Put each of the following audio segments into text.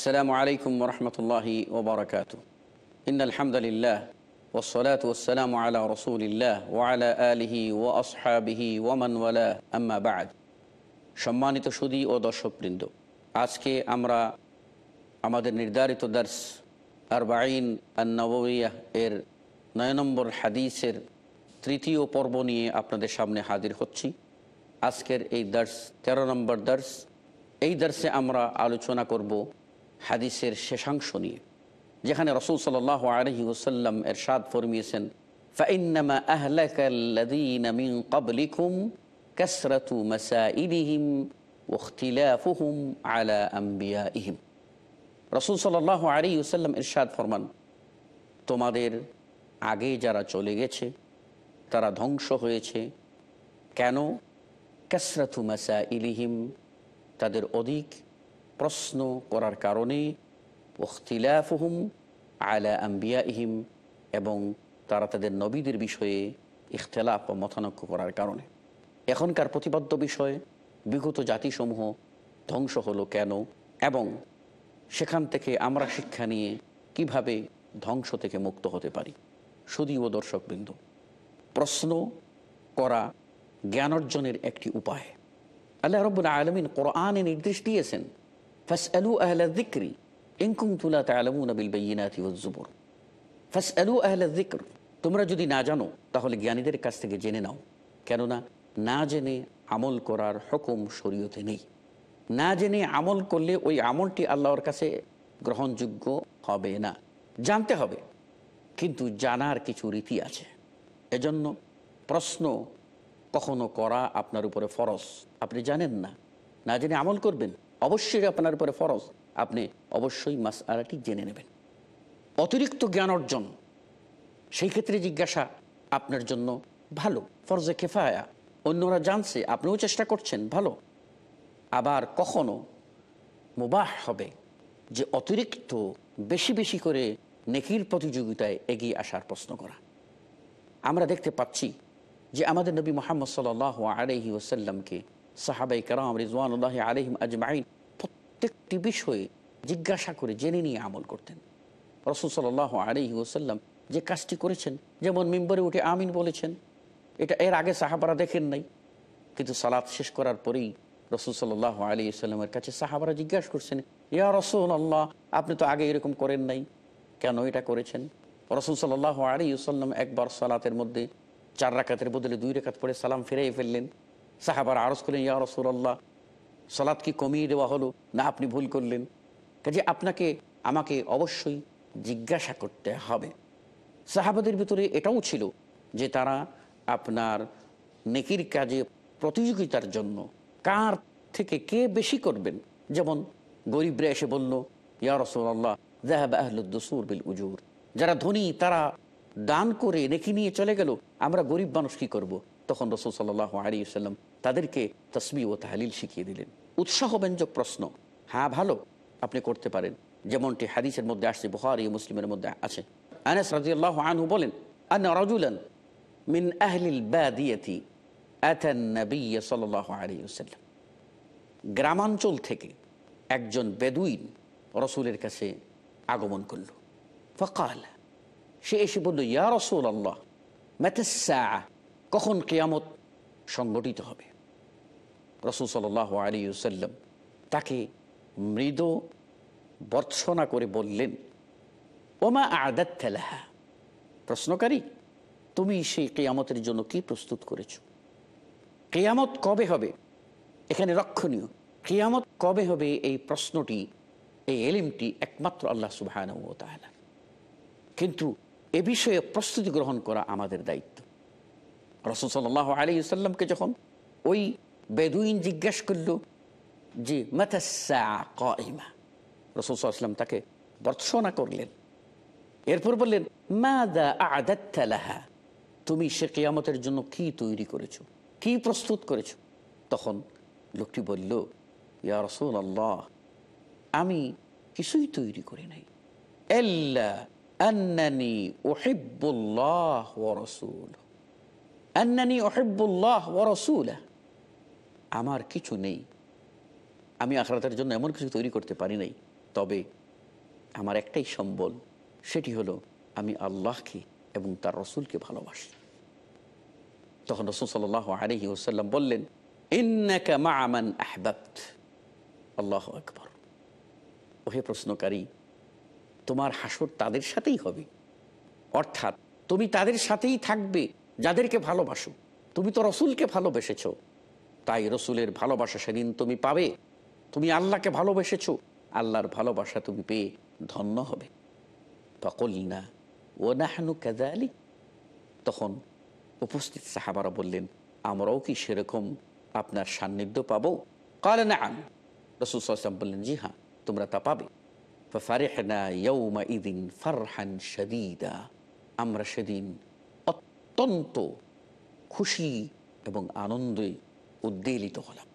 আসসালামু আলাইকুম রহমতুল্লাহি ওবরাকাত ইনালহামদুলিল্লাহ ওসলাত ওসালাম আলা রসুলিল্লাহ ওয়ালা আলিহি ও আসহাবিহি ওয়ামানওয়ালা আম্মা বাদ। সম্মানিত সুদী ও দর্শকবৃন্দ, আজকে আমরা আমাদের নির্ধারিত দার্স আর বাইন এর নয় নম্বর হাদিসের তৃতীয় পর্ব নিয়ে আপনাদের সামনে হাজির হচ্ছি। আজকের এই দার্স ১৩ নম্বর দার্স এই দর্শে আমরা আলোচনা করব হাদিসের শেষাংশ নিয়ে, যেখানে রসুল সাল্লাহ আলহি ওসাল্লাম এর সাদ ফরমিয়েছেন, ফাইন্নামা আহলাকাল্লাদিন কবলিকুম কাসরাতু মাসাইলিহিম ওখতিলাফুহুম আলা আম্বিয়া ইহিম রসুল সাল্লাহ আলী ওসাল্লাম ইরশাদ ফরমান, তোমাদের আগে যারা চলে গেছে, তারা ধ্বংস হয়েছে। কেন? কাসরাতু মাসা ইলিহিম তাদের অধিক প্রশ্ন করার কারণে ওখতিলাফহুম আলা আম্বিয়া ইহিম এবং তারা তাদের নবীদের বিষয়ে ইখতলাফ বা মতানক্য করার কারণে। এখনকার প্রতিবদ্ধ বিষয়ে বিগত জাতিসমূহ ধ্বংস হলো কেন এবং সেখান থেকে আমরা শিক্ষা নিয়ে কীভাবে ধ্বংস থেকে মুক্ত হতে পারি? সুদীয় দর্শকবৃন্দ, প্রশ্ন করা জ্ঞান অর্জনের একটি উপায়। আল্লাহ রব্বুল আলমিন কোরআনে নির্দেশ দিয়েছেন ফাস আলু আহলা দিক্রি ইনকুম তুলা তালামুন বিল বাইনাতি ওয়াজ্জুবুর ফাস আলু আহলা দিক্র তোমরা যদি না জানো, তাহলে জ্ঞানীদের কাছ থেকে জেনে নাও। কেননা না জেনে আমল করার হুকুম শরীয়তে নেই। না জেনে আমল করলে ওই আমলটি আল্লাহর কাছে গ্রহণযোগ্য হবে না। জানতে হবে, কিন্তু জানার কিছু রীতি আছে। এজন্য প্রশ্ন কখনো করা আপনার উপরে ফরজ। আপনি জানেন না। না জেনে আমল করবেন? অবশ্যই আপনার উপরে ফরজ। আপনি অবশ্যই মাস আলাটি জেনে নেবেন। অতিরিক্ত জ্ঞান অর্জন, সেই ক্ষেত্রে জিজ্ঞাসা আপনার জন্য ভালো। ফরজে খেফায়া অন্যরা জানছে, আপনিও চেষ্টা করছেন, ভালো। আবার কখনো মুবাহ হবে যে অতিরিক্ত বেশি বেশি করে নেকির প্রতিযোগিতায় এগিয়ে আসার প্রশ্ন করা। আমরা দেখতে পাচ্ছি যে আমাদের নবী মোহাম্মদ সাল আলহি ওসাল্লামকে সাহাবাই কারাম রিজওয়ানুল্লাহ আলহিম আজমাইন প্রত্যেকটি বিষয়ে জিজ্ঞাসা করে জেনে নিয়ে আমল করতেন। রসুল সাল আলহি ওসাল্লাম যে কাজটি করেছেন, যেমন মেম্বরে উঠে আমিন বলেছেন, এটা এর আগে সাহাবারা দেখেন নাই, কিন্তু সালাত শেষ করার পরেই রসুল সাল্লাহ আলী সাল্লামের কাছে সাহাবারা জিজ্ঞাসা করছেন, ইয়া রসুল আল্লাহ আপনি তো আগে এরকম করেন নাই, কেন এটা করেছেন? রসুল সাল্লাহ আলী সাল্লাম একবার সালাতের মধ্যে চার রাকাতের বদলে দুই রেখাত পরে সালাম ফিরাই ফেললেন। সাহাবার আরজ করলেন, ইয়া রসুল আল্লাহ সালাদ কি কমিয়ে দেওয়া হলো? না, আপনি ভুল করলেন। কাজে আপনাকে, আমাকে অবশ্যই জিজ্ঞাসা করতে হবে। সাহাবাদের ভিতরে এটাও ছিল যে তারা আপনার নেকির কাজে প্রতিযোগিতার জন্য কার থেকে কে বেশি করবেন? যেমন গরিবরা এসে বলল, ইয়া রসুল্লাহ জাহাব আহলুদ্দসুর বিল উজুর। যারা ধনী, তারা দান করে নেকি নিয়ে চলে গেল, আমরা গরিব মানুষ কি করব। তখন রসুল সাল্লাহ আলী সাল্লাম তাদেরকে তসবি ও তাহলিল শিখিয়ে দিলেন। উৎসাহ ব্যঞ্জক প্রশ্ন। হ্যাঁ ভালো, আপনি করতে পারেন। যেমনটি হাদিসের মধ্যে আসছে বুহারি মুসলিমের মধ্যে আছে। আনাস রাজিয়াল্লাহ আনহু বলেন, আন রাজুলান মিন আহলিল বাদিয়াতি আতান নবী সাল্লাহ আলী সাল্লাম গ্রামাঞ্চল থেকে একজন বেদুইন রসুলের কাছে আগমন করল। ফকাল, সে এসে বলল, ইয়া রসুল আল্লাহ ম্যাথসা কখন কেয়ামত সংগঠিত হবে? রসুল সাল আলী সাল্লাম তাকে মৃদ বর্ষনা করে বললেন, ওমা আদাত ফেলাহা প্রশ্নকারী, তুমি সেই কেয়ামতের জন্য কি প্রস্তুত করেছ? কেয়ামত কবে হবে? এখানে রক্ষণীয়, কেয়ামত কবে হবে এই প্রশ্নটি, এই এলিমটি একমাত্র আল্লাহ সুবাহ কিন্তু এ বিষয়ে প্রস্তুতি গ্রহণ করা আমাদের দায়িত্ব। রসুল সাল্লাহ আলী সাল্লামকে যখন ওই বেদুইন জিজ্ঞেস করল যে মাতাসা কইমা রসুল সাল্লাম তাকে বর্ষনা করলেন এরপর বললেন মা দা আদাত্তালাহা তুমি সে কেয়ামতের জন্য কি তৈরি করেছ কি প্রস্তুত করেছ তখন লোকটি বলল ইয়া রসুল আল্লাহ আমি কিছুই তৈরি করি নাই এল্লা আন্নানি ওহিবুল্লাহ ও রসুল আন্নানি ওহিবুল্লাহ ও রসুল আমার কিছু নেই। আমি আখরাতের জন্য এমন কিছু তৈরি করতে পারি নাই। তবে আমার একটাই সম্বল, সেটি হলো আমি আল্লাহকে এবং তার রসুলকে ভালোবাসি। তখন রসুল সাল আলহি ওসাল্লাম বললেন আল্লাহ আকবর। ওহে প্রশ্নকারী, তোমার হাসর তাদের সাথেই হবে। অর্থাৎ তুমি তাদের সাথেই থাকবে, যাদেরকে ভালোবাসো। তুমি তো রসুলকে ভালোবেসেছ। তাই রসুলের ভালোবাসা সেদিন তুমি পাবে। তুমি আল্লাহকে ভালোবেসেছ। আল্লাহর ভালোবাসা তুমি পেয়ে ধন্য হবে। তকল না ও নাহানু কাদালি তখন উপস্থিত সাহাবারা বললেন, আমরাও কি সেরকম আপনার সান্নিধ্য পাবো? কালে না আন রসুল সাল্লাম বললেন, জি হ্যাঁ তোমরা তা পাবে। ফারহান শদীদা। আমরা সেদিন অত্যন্ত খুশি এবং আনন্দে উদ্বেলিত হলাম।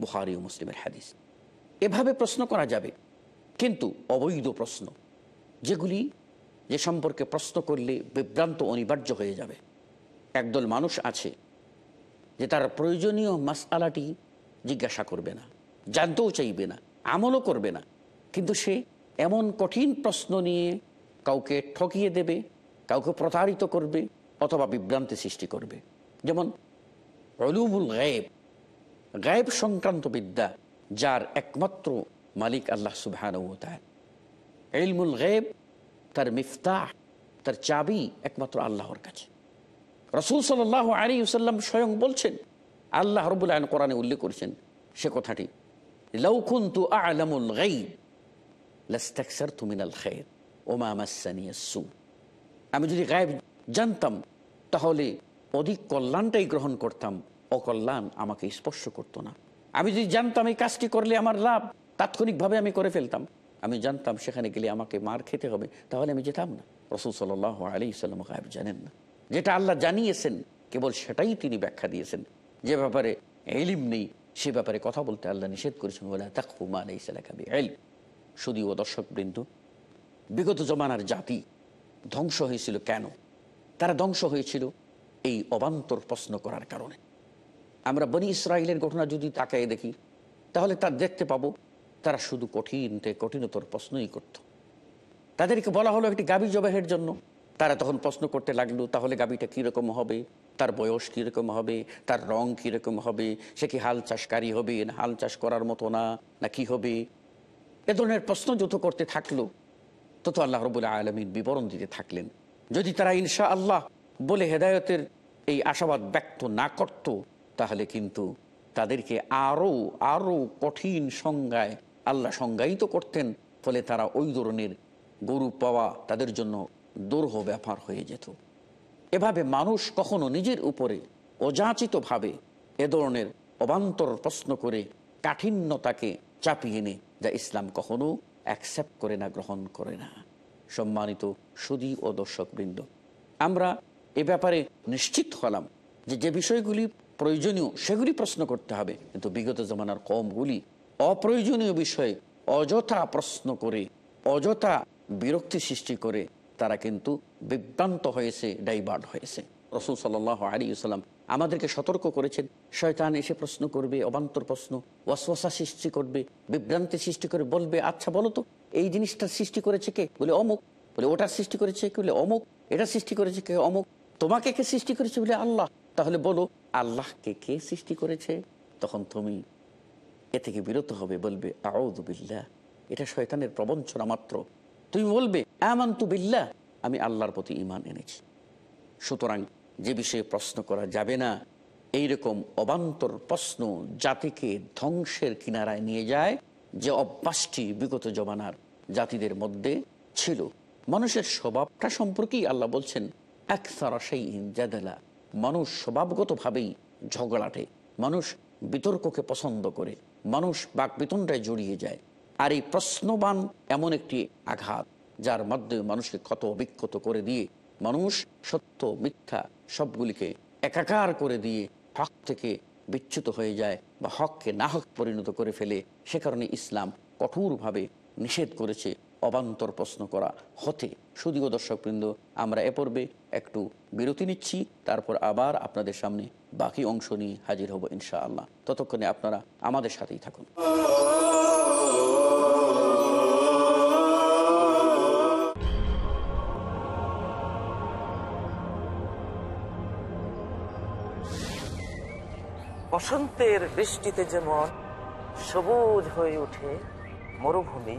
বুহারি ও মুসলিমের হাদিস। এভাবে প্রশ্ন করা যাবে। কিন্তু অবৈধ প্রশ্ন, যেগুলি যে সম্পর্কে প্রশ্ন করলে বিভ্রান্ত অনিবার্য হয়ে যাবে। একদল মানুষ আছে, যে তার প্রয়োজনীয় মাসালাটি জিজ্ঞাসা করবে না, জানতেও চাইবে না, আমলও করবে না। কিন্তু সে এমন কঠিন প্রশ্ন নিয়ে কাউকে ঠকিয়ে দেবে, কাউকে প্রতারিত করবে অথবা বিভ্রান্তি সৃষ্টি করবে। যেমন অলুবুল গায়েব গায়েব সংক্রান্ত বিদ্যা, যার একমাত্র মালিক আল্লাহ সুবহান এলমুল গায়েব, তার মিফতাহ, তার চাবি একমাত্র আল্লাহর কাছে। রসুল সাল আলী সাল্লাম স্বয়ং বলছেন, আল্লাহ রবুল আয়ন কোরআনে উল্লেখ করেছেন সে কথাটি লৌকুন্তু আলামুল গাইব লাস্তাকসার তুমিনাল খের ওমা মাসানিয়াসু আমি যদি গায়েব জানতাম, তাহলে অধিক কল্যাণটাই গ্রহণ করতাম অকল্যাণ আমাকে স্পর্শ করতো না। আমি যদি জানতাম এই কাজটি করলে আমার লাভ, তাৎক্ষণিকভাবে আমি করে ফেলতাম। আমি জানতাম সেখানে গেলে আমাকে মার খেতে হবে, তাহলে আমি যেতাম না। রসুল সাল আলী সাল্লাম গায়েব জানেন না। যেটা আল্লাহ জানিয়েছেন, কেবল সেটাই তিনি ব্যাখ্যা দিয়েছেন। যে ব্যাপারে এলিম নেই, সে ব্যাপারে কথা বলতে আল্লাহ নিষেধ করেছেন বলে তাকুমা আলাই সালাকাবি এল শুধু ও দর্শকবৃন্দ বিগত জমানার জাতি ধ্বংস হয়েছিল কেন? তারা ধ্বংস হয়েছিল এই অবান্তর প্রশ্ন করার কারণে। আমরা বনি ইসরায়েলের ঘটনা যদি তাকায় দেখি, তাহলে তার দেখতে পাবো, তারা শুধু কঠিন থেকে কঠিনতর প্রশ্নই করত। তাদেরকে বলা হলো একটি গাভী জবাহের জন্য। তারা তখন প্রশ্ন করতে লাগল, তাহলে গাভীটা কীরকম হবে? তার বয়স কীরকম হবে? তার রং কীরকম হবে? সে কি হাল চাষকারী হবে, না হাল চাষ করার মতো না না কি হবে? এ ধরনের প্রশ্ন যত করতে থাকল, তত আল্লাহ রবুল্লা আলমীর বিবরণ দিতে থাকলেন। যদি তারা ইনশা আল্লাহ বলে হেদায়তের এই আশাবাদ ব্যক্ত না করত তাহলে কিন্তু তাদেরকে আরও আরও কঠিন সংজ্ঞায় আল্লাহ সংজ্ঞায়িত করতেন, ফলে তারা ওই ধরনের গরু পাওয়া তাদের জন্য দুর্হ ব্যাপার হয়ে যেত। এভাবে মানুষ কখনো নিজের উপরে অযাচিতভাবে এ ধরনের অবান্তর প্রশ্ন করে কাঠিন্যতাকে চাপিয়ে নে যা ইসলাম কখনো অ্যাকসেপ্ট করে না, গ্রহণ করে না। সম্মানিত সুদী ও দর্শকবৃন্দ, আমরা এ ব্যাপারে নিশ্চিত হলাম যে যে বিষয়গুলি প্রয়োজনীয়, সেগুলি প্রশ্ন করতে হবে। কিন্তু বিগত জমানার কমগুলি অপ্রয়োজনীয় বিষয়ে অযথা প্রশ্ন করে, অযথা বিরক্তি সৃষ্টি করে তারা কিন্তু বিভ্রান্ত হয়েছে, ডাইভার্ট হয়েছে। রসুল সাল্লাহ আলী সাল্লাম আমাদেরকে সতর্ক করেছেন, শয়তান এসে প্রশ্ন করবে, অবান্তর প্রশ্ন, ওয়াসওয়াসা সৃষ্টি করবে, বিভ্রান্তি সৃষ্টি করে বলবে আচ্ছা বলো তো, এই জিনিসটার সৃষ্টি করেছে কে? বলে, অমুক। বলে ওটার সৃষ্টি করেছে কে? বলে, অমুক। এটা সৃষ্টি করেছে কে? অমুক। তোমাকে কে সৃষ্টি করেছে? বলে, আল্লাহ। তাহলে বলো, আল্লাহকে কে সৃষ্টি করেছে? তখন তুমি এ থেকে বিরত হবে, বলবে আউদুবিল্লাহ এটা শয়তানের প্রবঞ্চনা মাত্র। তুমি বলবে, আমান্তু বিল্লাহ। আমি আল্লাহর প্রতি ইমান এনেছি। সুতরাং যে বিষয়ে প্রশ্ন করা যাবে না, এইরকম অবান্তর প্রশ্ন জাতিকে ধ্বংসের কিনারায় নিয়ে যায়, যে অভ্যাসটি বিগত জমানার জাতিদের মধ্যে ছিল। মানুষের স্বভাবটা সম্পর্কেই আল্লাহ বলছেন এক সারা সেই জাদেলা। মানুষ স্বভাবগতভাবেই ঝগড়াটে মানুষ বিতর্ককে পছন্দ করে। মানুষ বাক বিতণ্ডায় জড়িয়ে যায়। আর এই প্রশ্নবান এমন একটি আঘাত, যার মাধ্যমে মানুষকে ক্ষত বিক্ষত করে দিয়ে মানুষ সত্য, মিথ্যা সবগুলিকে একাকার করে দিয়ে হক থেকে বিচ্যুত হয়ে যায় বা হককে নাহক পরিণত করে ফেলে। সে কারণে ইসলাম কঠোরভাবে নিষেধ করেছে অবান্তর প্রশ্ন করা হতে। শুধুও দর্শকবৃন্দ, আমরা এ পর্বে একটু বিরতি নিচ্ছি, তারপর আবার আপনাদের সামনে বাকি অংশ নিয়ে হাজির হব ইনশাআল্লাহ। ততক্ষণে আপনারা আমাদের সাথেই থাকুন। বসন্তের বৃষ্টিতে যেমন সবুজ হয়ে ওঠে মরুভূমি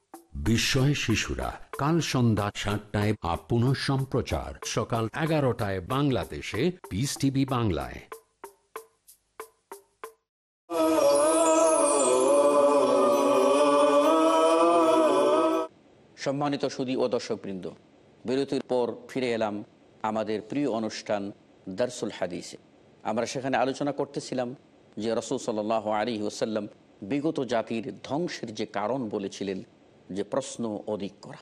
বিস্ময় শিশুরা, কাল সন্ধ্যা সাতটায় বা পুনঃ সম্প্রচার, সকাল এগারোটায় বাংলাদেশে পিস টিভি বাংলায়। সম্মানিত সুদী ও দর্শকবৃন্দ, বিরতির পর ফিরে এলাম আমাদের প্রিয় অনুষ্ঠান দারসুল হাদিসে। আমরা সেখানে আলোচনা করতেছিলাম যে রসুল সাল আলী ওসাল্লাম বিগত জাতির ধ্বংসের যে কারণ বলেছিলেন যে প্রশ্ন অধিক করা।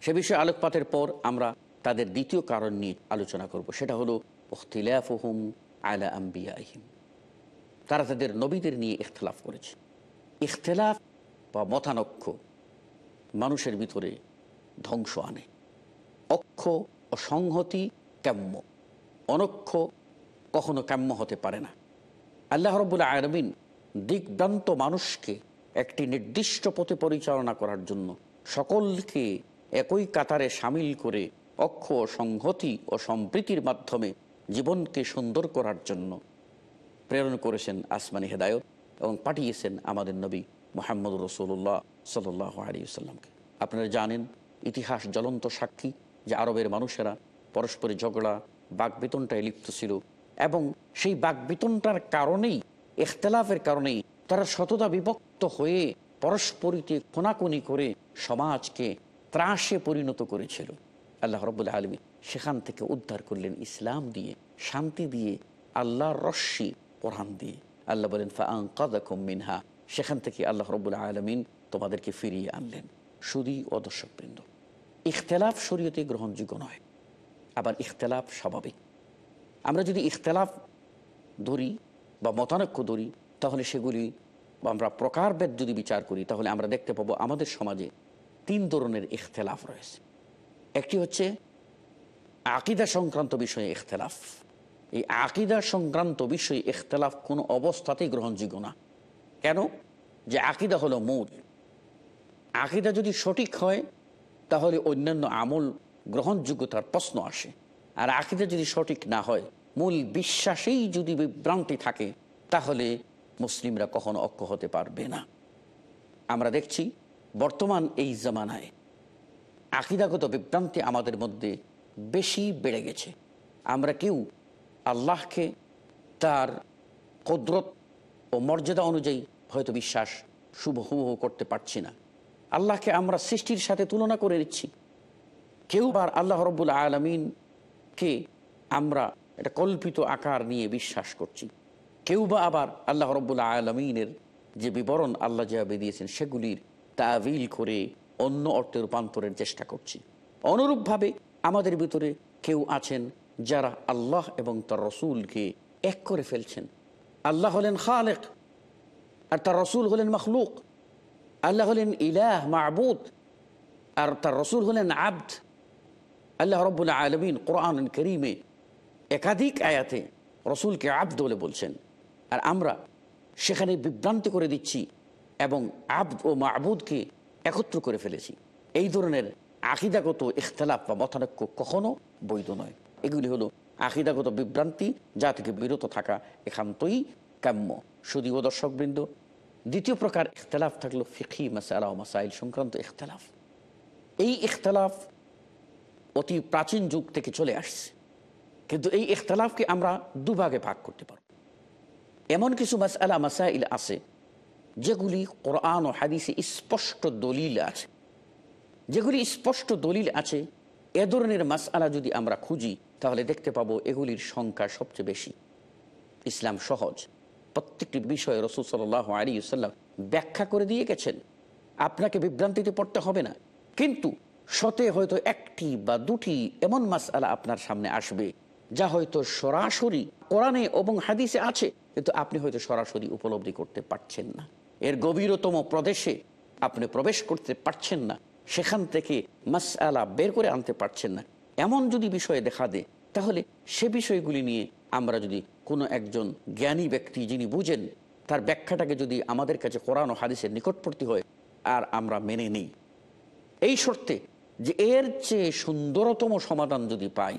সে বিষয়ে আলোকপাতের পর আমরা তাদের দ্বিতীয় কারণ নিয়ে আলোচনা করব। সেটা হলো, ওখতিলাফহুম আলা আম্বিয়াহিম তারা তাদের নবীদের নিয়ে ইখতলাফ করেছে। ইখতলাফ বা মতানক্ষ মানুষের ভিতরে ধ্বংস আনে। অক্ষ ও সংহতি কাম্য অনক্ষ কখনো কাম্য হতে পারে না। আল্লাহ রবুল্লা আরবিন দিগদান্ত মানুষকে একটি নির্দিষ্ট পথে পরিচালনা করার জন্য সকলকে একই কাতারে সামিল করে অক্ষ সংহতি ও সম্প্রীতির মাধ্যমে জীবনকে সুন্দর করার জন্য প্রেরণ করেছেন আসমানি হেদায়ত এবং পাঠিয়েছেন আমাদের নবী মোহাম্মদ রসুল্লাহ সাল্লাহ আলিয়াল্লামকে আপনারা জানেন, ইতিহাস জ্বলন্ত সাক্ষী যে আরবের মানুষেরা পরস্পরে ঝগড়া বাকবেতনটায় লিপ্ত ছিল এবং সেই বাকবেতনটার কারণেই, ইখতলাফের কারণেই তারা শততা বিভক্ত হয়ে পরস্পরিতে কোনাকুনি করে সমাজকে ত্রাসে পরিণত করেছিল। আল্লাহ রবুল্লা আলমী সেখান থেকে উদ্ধার করলেন ইসলাম দিয়ে, শান্তি দিয়ে, আল্লাহর রশ্মি কোরআন দিয়ে। আল্লাহ বলেন ফাং কাদাকুম মিনহা সেখান থেকে আল্লাহ রবুল্লা আলমিন তোমাদেরকে ফিরিয়ে আনলেন। সুদী ও দর্শকবৃন্দ, ইখতলাফ শরীয়তে গ্রহণযোগ্য নয়, আবার ইখতলাফ স্বাভাবিক। আমরা যদি ইখতলাফ ধরি বা মতানৈক্য ধরি তাহলে সেগুলি আমরা প্রকারভেদ যদি বিচার করি, তাহলে আমরা দেখতে পাবো আমাদের সমাজে তিন ধরনের ইখতলাফ রয়েছে। একটি হচ্ছে আকিদা সংক্রান্ত বিষয়ে ইখতলাফ। এই আকিদা সংক্রান্ত বিষয়ে ইখতলাফ কোনো অবস্থাতেই গ্রহণযোগ্য না। কেন? যে আকিদা হলো মূল। আকিদা যদি সঠিক হয়, তাহলে অন্যান্য আমল গ্রহণযোগ্যতার প্রশ্ন আসে। আর আকিদা যদি সঠিক না হয়, মূল বিশ্বাসেই যদি বিভ্রান্তি থাকে, তাহলে মুসলিমরা কখনো অক্ষ হতে পারবে না। আমরা দেখছি বর্তমান এই জামানায় আকিদাগত বিভ্রান্তি আমাদের মধ্যে বেশি বেড়ে গেছে। আমরা কেউ আল্লাহকে তার কদরত ও মর্যাদা অনুযায়ী হয়তো বিশ্বাস শুভ হুবহু করতে পারছি না। আল্লাহকে আমরা সৃষ্টির সাথে তুলনা করে দিচ্ছি কেউ বার আল্লাহ রব্বুল আলমিনকে আমরা এটা কল্পিত আকার নিয়ে বিশ্বাস করছি। কেউ বা আবার আল্লাহ রব্বুল আলমিনের যে বিবরণ আল্লাহ যেভাবে দিয়েছেন, সেগুলির তাবিল করে অন্য অর্থে রূপান্তরের চেষ্টা করছি। অনুরূপভাবে আমাদের ভিতরে কেউ আছেন যারা আল্লাহ এবং তার রসুলকে এক করে ফেলছেন। আল্লাহ হলেন খালেক, আর তার রসুল হলেন মখলুক। আল্লাহ হলেন ইলাহ মাহবুদ আর তার রসুল হলেন আব্দ। আল্লাহ রব্বুল্লা আলমিন কোরআন করিমে একাধিক আয়াতে রসুলকে আব্দ বলে বলছেন। আর আমরা সেখানে বিভ্রান্তি করে দিচ্ছি এবং আব্দ ও মাহবুদকে একত্র করে ফেলেছি। এই ধরনের আকিদাগত ইখতলাফ বা মতানৈক্য কখনো বৈধ নয়। এগুলি হলো আকিদাগত বিভ্রান্তি, যা থেকে বিরত থাকা একান্তই কাম্য। শুধু দর্শকবৃন্দ। দ্বিতীয় প্রকার ইখতলাফ থাকল ফিখি মাসালা ও মাসাইল সংক্রান্ত ইখতলাফ। এই ইখতলাফ অতি প্রাচীন যুগ থেকে চলে আসছে। কিন্তু এই ইখতলাফকে আমরা দুভাগে ভাগ করতে পারব। এমন কিছু মাসালা মাসাইল আছে, যেগুলি কোরআন ও হাদিসে স্পষ্ট দলিল আছে। যেগুলি স্পষ্ট দলিল আছে, এ ধরনের মাসালা যদি আমরা খুঁজি, তাহলে দেখতে পাবো এগুলির সংখ্যা সবচেয়ে বেশি। ইসলাম সহজ। প্রত্যেকটি বিষয়ে রসুল সাল আলী সাল্লাম ব্যাখ্যা করে দিয়ে গেছেন। আপনাকে বিভ্রান্তিতে পড়তে হবে না। কিন্তু সতে হয়তো একটি বা দুটি এমন মাসালা আপনার সামনে আসবে যা হয়তো সরাসরি কোরআনে এবং হাদিসে আছে, কিন্তু আপনি হয়তো সরাসরি উপলব্ধি করতে পারছেন না। এর গভীরতম প্রদেশে আপনি প্রবেশ করতে পারছেন না। সেখান থেকে মাসালা বের করে আনতে পারছেন না। এমন যদি বিষয়ে দেখা দেয়, তাহলে সে বিষয়গুলি নিয়ে আমরা যদি কোনো একজন জ্ঞানী ব্যক্তি যিনি বুঝেন, তার ব্যাখ্যাটাকে যদি আমাদের কাছে কোরআন ও হাদিসের নিকটবর্তী হয়, আর আমরা মেনে নিই। এই শর্তে যে এর চেয়ে সুন্দরতম সমাধান যদি পাই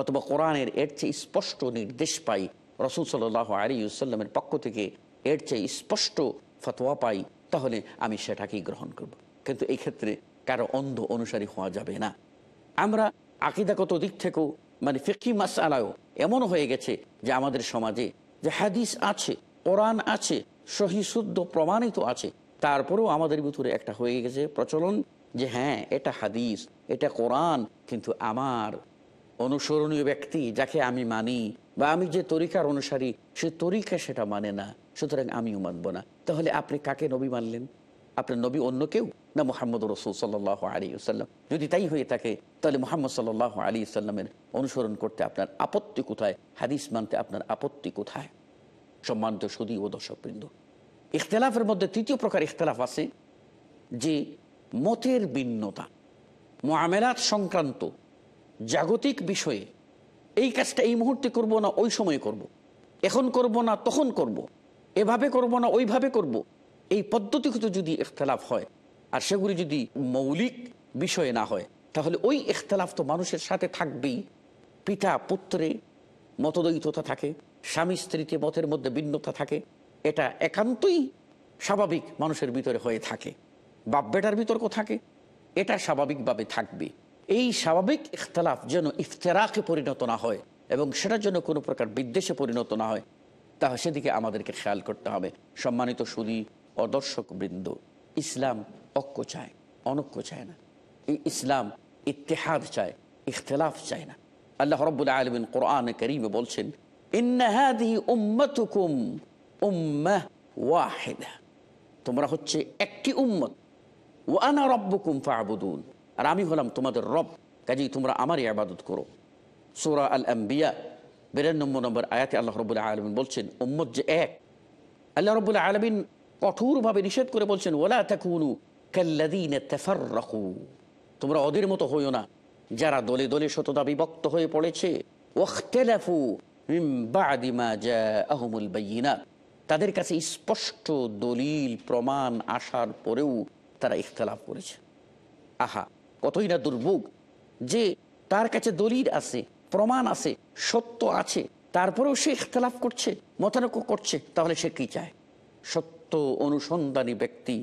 অথবা কোরআনের এর চেয়ে স্পষ্ট নির্দেশ পাই রসুল সাল্লাহ আলিউসাল্লামের পক্ষ থেকে এর চেয়ে স্পষ্ট ফতোয়া পাই, তাহলে আমি সেটাকেই গ্রহণ করব। কিন্তু এই ক্ষেত্রে কারও অন্ধ অনুসারী হওয়া যাবে না আমরা আকিদাগত দিক থেকেও মানে ফিকি মাস আলাও এমন হয়ে গেছে যে আমাদের সমাজে যে হাদিস আছে, কোরআন আছে, সহি, শুদ্ধ, প্রমাণিত আছে, তারপরেও আমাদের ভিতরে একটা হয়ে গেছে প্রচলন যে হ্যাঁ এটা হাদিস, এটা কোরআন, কিন্তু আমার অনুসরণীয় ব্যক্তি যাকে আমি মানি বা আমি যে তরিকার অনুসারী, সে তরিকা সেটা মানে না, সুতরাং আমিও মানব না। তাহলে আপনি কাকে নবী মানলেন? আপনার নবী অন্য কেউ? না মোহাম্মদ রসুল সাল্লাহ আলী সাল্লাম যদি তাই হয়ে থাকে, তাহলে মোহাম্মদ সাল্লাহ আলী সাল্লামের অনুসরণ করতে আপনার আপত্তি কোথায়? হাদিস মানতে আপনার আপত্তি কোথায়? সম্মানিত সুদী ও দর্শকবৃন্দ, ইখতলাফের মধ্যে তৃতীয় প্রকার ইখতলাফ আছে যে মতের ভিন্নতা মোয়ামেলাত সংক্রান্ত জাগতিক বিষয়ে এই কাজটা এই মুহূর্তে করব না, ওই সময়ে করব। এখন করব না, তখন করব। এভাবে করব না, ওইভাবে করব। এই পদ্ধতিগত যদি ইখতলাফ হয়, আর সেগুলি যদি মৌলিক বিষয়ে না হয়, তাহলে ওই ইখতলাফ তো মানুষের সাথে থাকবেই পিতা, পুত্রে মতদ্বৈততা থাকে, স্বামী, স্ত্রীতে মতের মধ্যে ভিন্নতা থাকে এটা একান্তই স্বাভাবিক মানুষের ভিতরে হয়ে থাকে বাপ বেটার বিতর্ক থাকে এটা স্বাভাবিকভাবে থাকবে এই স্বাভাবিক ইখতলাফ যেন ইফতেরাকে পরিণত না হয় এবং সেটার জন্য কোনো প্রকার বিদ্বেষে পরিণত না হয়, তা সেদিকে আমাদেরকে খেয়াল করতে হবে। সম্মানিত সুদী অদর্শক বৃন্দ ইসলাম ঐক্য চায়, অনৈক্য চায় না। এই ইসলাম ইতিহাদ চায়, ইখতলাফ চায় না। আল্লাহ রব্বুল আলমিন কোরআন করিমে বলছেন তোমরা হচ্ছে একটি উম্মত। ওয়ানা রব্বুকুম ফাবুদুন। আর আমি হলাম তোমাদের রব, কাজেই তোমরা আমারই আবাদত করো। সোরা আল আম্বিয়া বিরানব্বই নম্বর আয়াতে আল্লাহ রবুল্লাহ আলমিন বলছেন উম্মদ যে এক, আল্লাহ রবুল্লাহ আলমিন কঠোরভাবে নিষেধ করে বলছেন ওলা তাকুনু কাল্লাদিন তাফাররাকু তোমরা ওদের মতো হইও না, যারা দলে দলে শততা বিভক্ত হয়ে পড়েছে। মা জাআহুমুল বায়িনাত তাদের কাছে স্পষ্ট দলিল, প্রমাণ আসার পরেও তারা ইখতলাফ করেছে। আহা কতই না দুর্ভোগ যে তার কাছে দলিল আছে, প্রমাণ আছে, সত্য আছে, তারপরেও সে ইখতলাফ করছে, মতানক্য করছে, তাহলে সে কি চায়? সত্য অনুসন্ধানী ব্যক্তি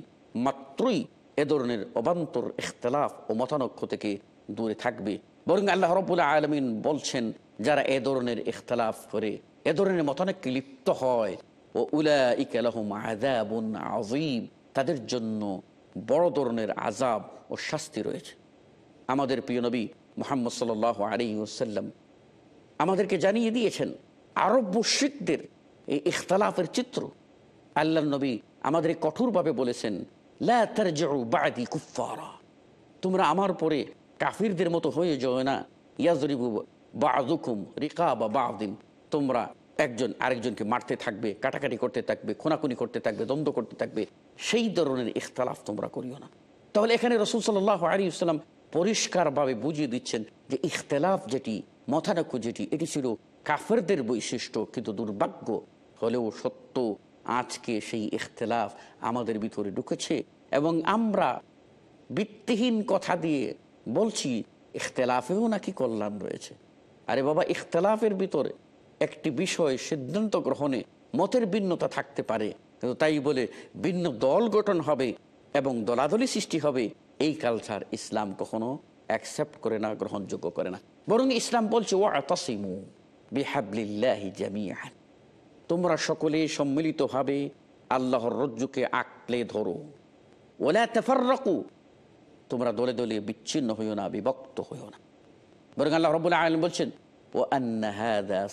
মাত্রই এ ধরনের অবান্তর ইখতলাফ ও মতানক্য থেকে দূরে থাকবে। বরং আল্লাহ রবুল্লাহ আলমিন বলছেন, যারা এ ধরনের ইখতলাফ করে, এ ধরনের মতানক্যে লিপ্ত হয়, ও উলা ইকালাহম আজিম তাদের জন্য বড় ধরনের আজাব ও শাস্তি রয়েছে। আমাদের প্রিয় নবী মোহাম্মদ সাল আলী ওসাল্লাম আমাদেরকে জানিয়ে দিয়েছেন, আরব মুশ্রিকদের এই ইখতলাফের চিত্র। আল্লাহ নবী আমাদের কঠোরভাবে বলেছেন তোমরা আমার পরে কাফিরদের মতো হয়ে যাও না। ইয়াজরিবু বাজুকুম রিকা বা বাদিন। তোমরা একজন আরেকজনকে মারতে থাকবে, কাটাকাটি করতে থাকবে, খুনাখুনি করতে থাকবে, দ্বন্দ্ব করতে থাকবে। সেই ধরনের ইখতলাফ তোমরা করিও না। তাহলে এখানে রসুল সাল্লাহ আলী ইসলাম পরিষ্কারভাবে বুঝিয়ে দিচ্ছেন যে ইখতলাফ যেটি মথানক্য যেটি, এটি ছিল কাফেরদের বৈশিষ্ট্য, কিন্তু দুর্ভাগ্য হলেও সত্য, আজকে সেই ইখতলাফ আমাদের ভিতরে ঢুকেছে এবং আমরা ভিত্তিহীন কথা দিয়ে বলছি, ইখতলাফেও নাকি কল্যাণ রয়েছে। আরে বাবা, ইখতলাফের ভিতরে একটি বিষয় সিদ্ধান্ত গ্রহণে মতের ভিন্নতা থাকতে পারে। কিন্তু তাই বলে ভিন্ন দল গঠন হবে এবং দলাদলি সৃষ্টি হবে। এই কালচার ইসলাম কখনো অ্যাকসেপ্ট করে না, গ্রহণযোগ্য করে না। বরং ইসলাম বলছে ওয়া তসিমু বিহাবলিল্লাহি তোমরা সকলে সম্মিলিতভাবে আল্লাহর রজ্জুকে আঁকলে ধরো। ওলা তেফারকু তোমরা দলে দলে বিচ্ছিন্ন হইও না, বিভক্ত হইও না। বরং আল্লাহ রবুল্লাহ আলম বলছেন ও আন্নাহাদা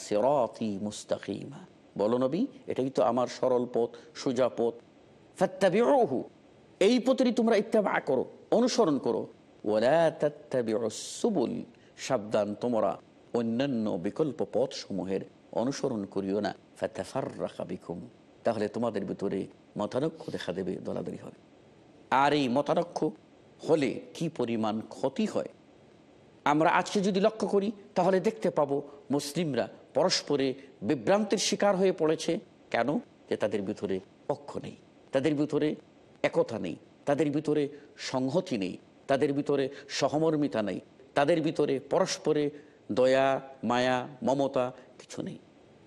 মুস্তাকিমা। বলো নবী, এটাই তো আমার সরল পথ, সোজা পথ। ফাত্তাবিউহু। এই পথেরই তোমরা ইত্তেবা করো। অনুসরণ করো। ওলা তাত্তাবিউ সুবুল, সাবধান তোমরা। অন্যান্য বিকল্প পথ সমূহের অনুসরণ করিও না। রাখা তাহলে তোমাদের ভিতরে মতানক্ষ দেখা দেবে, দলাদলি হবে। আর এই মতানক্ষ হলে কি পরিমাণ ক্ষতি হয়? আমরা আজকে যদি লক্ষ্য করি, তাহলে দেখতে পাবো মুসলিমরা পরস্পরে বিভ্রান্তির শিকার হয়ে পড়েছে। কেন? যে তাদের ভিতরে পক্ষ নেই। তাদের ভিতরে একতা নেই। তাদের ভিতরে সংহতি নেই, তাদের ভিতরে সহমর্মিতা নেই, তাদের ভিতরে পরস্পরে দয়া, মায়া, মমতা কিছু নেই।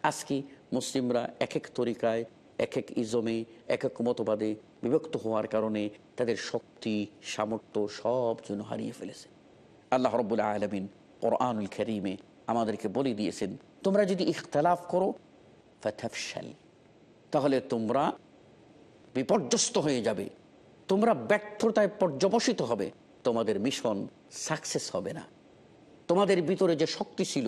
আজকে মুসলিমরা এক এক তরিকায় এক এক ইজমে এক এক মতবাদে বিভক্ত হওয়ার কারণে তাদের শক্তি, সামর্থ্য সব জন্য হারিয়ে ফেলেছে। আল্লাহ রব্বুল্লাহ আলমিন কোরআনুল খেরিমে আমাদেরকে বলে দিয়েছেন, তোমরা যদি ইখতলাফ করো ফাথাফশাল তাহলে তোমরা বিপর্যস্ত হয়ে যাবে। তোমরা ব্যর্থতায় পর্যবসিত হবে, তোমাদের মিশন সাকসেস হবে না। তোমাদের ভিতরে যে শক্তি ছিল,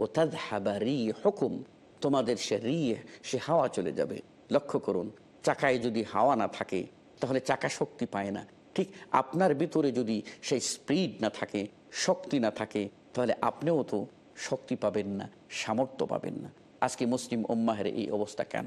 ও তাদ হাবারি হুকুম তোমাদের সে রিয়ে সে হাওয়া চলে যাবে। লক্ষ্য করুন, চাকায় যদি হাওয়া না থাকে, তাহলে চাকা শক্তি পায় না। ঠিক আপনার ভিতরে যদি সেই স্পিড না থাকে, শক্তি না থাকে, তাহলে আপনিও তো শক্তি পাবেন না, সামর্থ্য পাবেন না। আজকে মুসলিম উম্মাহের এই অবস্থা কেন?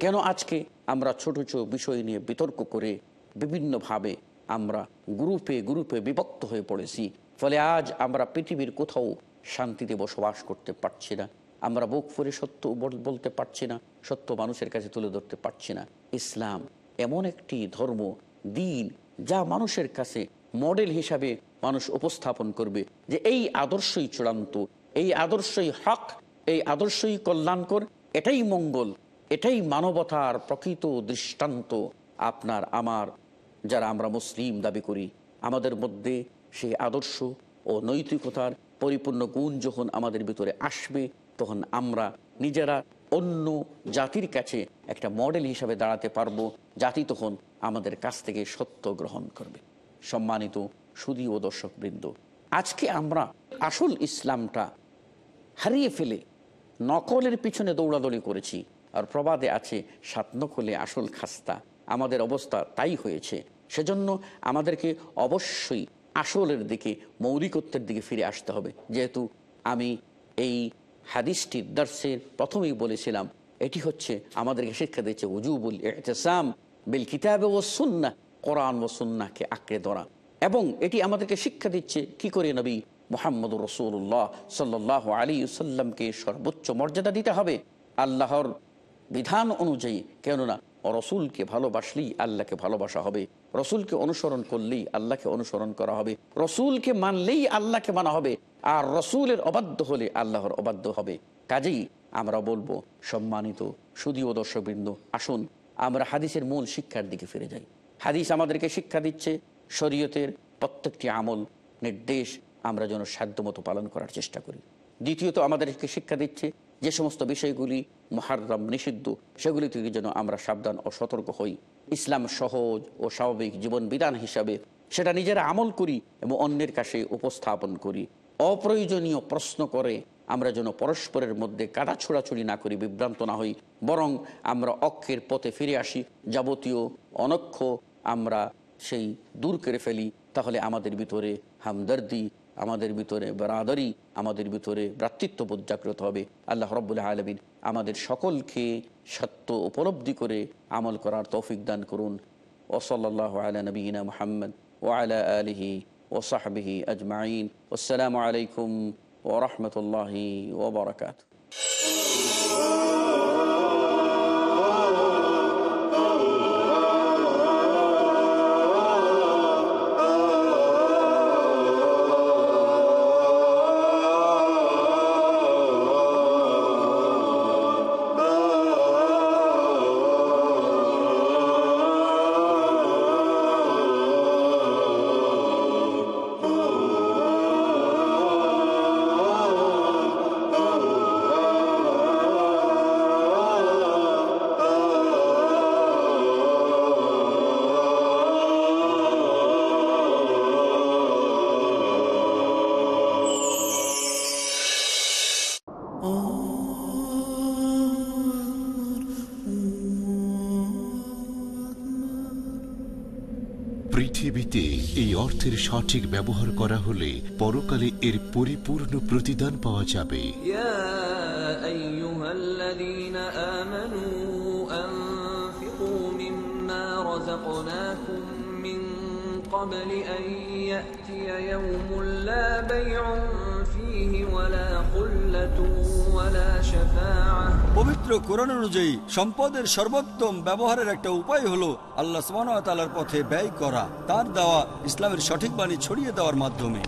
কেন আজকে আমরা ছোট ছোট বিষয় নিয়ে বিতর্ক করে বিভিন্নভাবে আমরা গ্রুপে গ্রুপে বিভক্ত হয়ে পড়েছি? ফলে আজ আমরা পৃথিবীর কোথাও শান্তিতে বসবাস করতে পারছি না। আমরা বুক ফুরে সত্য বল- বলতে পারছি না। সত্য মানুষের কাছে তুলে ধরতে পারছি না। ইসলাম এমন একটি ধর্ম, দিন, যা মানুষের কাছে মডেল হিসাবে মানুষ উপস্থাপন করবে যে এই আদর্শই চূড়ান্ত, এই আদর্শই হক, এই আদর্শই কল্যাণকর, এটাই মঙ্গল। এটাই মানবতার প্রকৃত দৃষ্টান্ত। আপনার, আমার, যারা আমরা মুসলিম দাবি করি, আমাদের মধ্যে সেই আদর্শ ও নৈতিকতার পরিপূর্ণ গুণ যখন আমাদের ভিতরে আসবে, তখন আমরা নিজেরা অন্য জাতির কাছে একটা মডেল হিসাবে দাঁড়াতে পারব। জাতি তখন আমাদের কাছ থেকে সত্য গ্রহণ করবে। সম্মানিত সুদী ও দর্শকবৃন্দ, আজকে আমরা আসল ইসলামটা হারিয়ে ফেলে নকলের পিছনে দৌড়াদৌড়ি করেছি। আর প্রবাদে আছে সাত নকলে আসল খাস্তা। আমাদের অবস্থা তাই হয়েছে। সেজন্য আমাদেরকে অবশ্যই আসলের দিকে, মৌলিকত্বের দিকে ফিরে আসতে হবে। যেহেতু আমি এই হাদিসটির দর্শের প্রথমেই বলেছিলাম, এটি হচ্ছে আমাদেরকে শিক্ষা দিচ্ছে উজুবুল এহতেসাম বিল কিতাবে ও সুন্না কোরআন ও সুন্নাকে আঁকড়ে ধরা। এবং এটি আমাদেরকে শিক্ষা দিচ্ছে, কি করে নবী মোহাম্মদ রসুল্লাহ সাল্লাহ আলী সাল্লামকে সর্বোচ্চ মর্যাদা দিতে হবে? আল্লাহর বিধান অনুযায়ী, কেননা রসুলকে ভালোবাসলেই আল্লাহকে ভালোবাসা হবে। রসুলকে অনুসরণ করলেই আল্লাহকে অনুসরণ করা হবে। রসুলকে মানলেই আল্লাহকে মানা হবে। আর রসুলের অবাধ্য হলে আল্লাহর অবাধ্য হবে। কাজেই আমরা বলব, সম্মানিত সুদীয় দর্শকবৃন্দ, আসুন আমরা হাদিসের মূল শিক্ষার দিকে ফিরে যাই। হাদিস আমাদেরকে শিক্ষা দিচ্ছে, শরীয়তের প্রত্যেকটি আমল নির্দেশ আমরা যেন সাধ্যমতো পালন করার চেষ্টা করি। দ্বিতীয়ত আমাদেরকে শিক্ষা দিচ্ছে যে সমস্ত বিষয়গুলি মহারম নিষিদ্ধ, সেগুলি থেকে যেন আমরা সাবধান ও সতর্ক হই। ইসলাম সহজ ও স্বাভাবিক জীবন বিধান হিসাবে সেটা নিজেরা আমল করি এবং অন্যের কাছে উপস্থাপন করি। অপ্রয়োজনীয় প্রশ্ন করে আমরা যেন পরস্পরের মধ্যে কাটা ছোড়াছুড়ি না করি, বিভ্রান্ত না হই, বরং আমরা অক্ষের পথে ফিরে আসি, যাবতীয় অনক্ষ আমরা সেই দূর করে ফেলি, তাহলে আমাদের ভিতরে হামদর্দি আমাদের ভিতরে বরাদরি, আমাদের ভিতরে ভ্রাতৃত্ববোধ জাগ্রত হবে। আল্লাহ রব্বুল্লাহ আলমিন আমাদের সকলকে সত্য উপলব্ধি করে আমল করার তৌফিক দান করুন। ওসল্লাহ আলা নবীনা মোহাম্মদ আলা আলহি ওসাহবিহি আজমাইন। আসসালামু আলাইকুম ওরহমতুল্লাহি ওবরাকাত পৃথিবীতে এই অর্থের সঠিক ব্যবহার করা হলে পরকালে এর পরিপূর্ণ প্রতিদান পাওয়া যাবে يا أيها الذين آمنوا أنفقوا مما رزقناكم من قبل أن يأتي يوم لا بيع فيه ولا خلة ولا شفاعة পবিত্র কোরআন অনুযায়ী সম্পদের সর্বোত্তম ব্যবহারের একটা উপায় হলো আল্লাহ তালার পথে ব্যয় করা, তার দেওয়া ইসলামের সঠিক বাণী ছড়িয়ে দেওয়ার মাধ্যমে।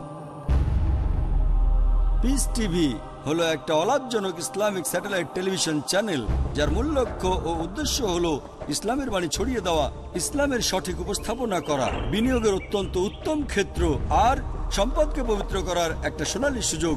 পিস টিভি হলো একটা অলাভজনক ইসলামিক স্যাটেলাইট টেলিভিশন চ্যানেল, যার মূল লক্ষ্য ও উদ্দেশ্য হলো ইসলামের বাণী ছড়িয়ে দেওয়া, ইসলামের সঠিক উপস্থাপনা করা, বিনিয়োগের অত্যন্ত উত্তম ক্ষেত্র আর সম্পদকে পবিত্র করার একটা সোনালী সুযোগ।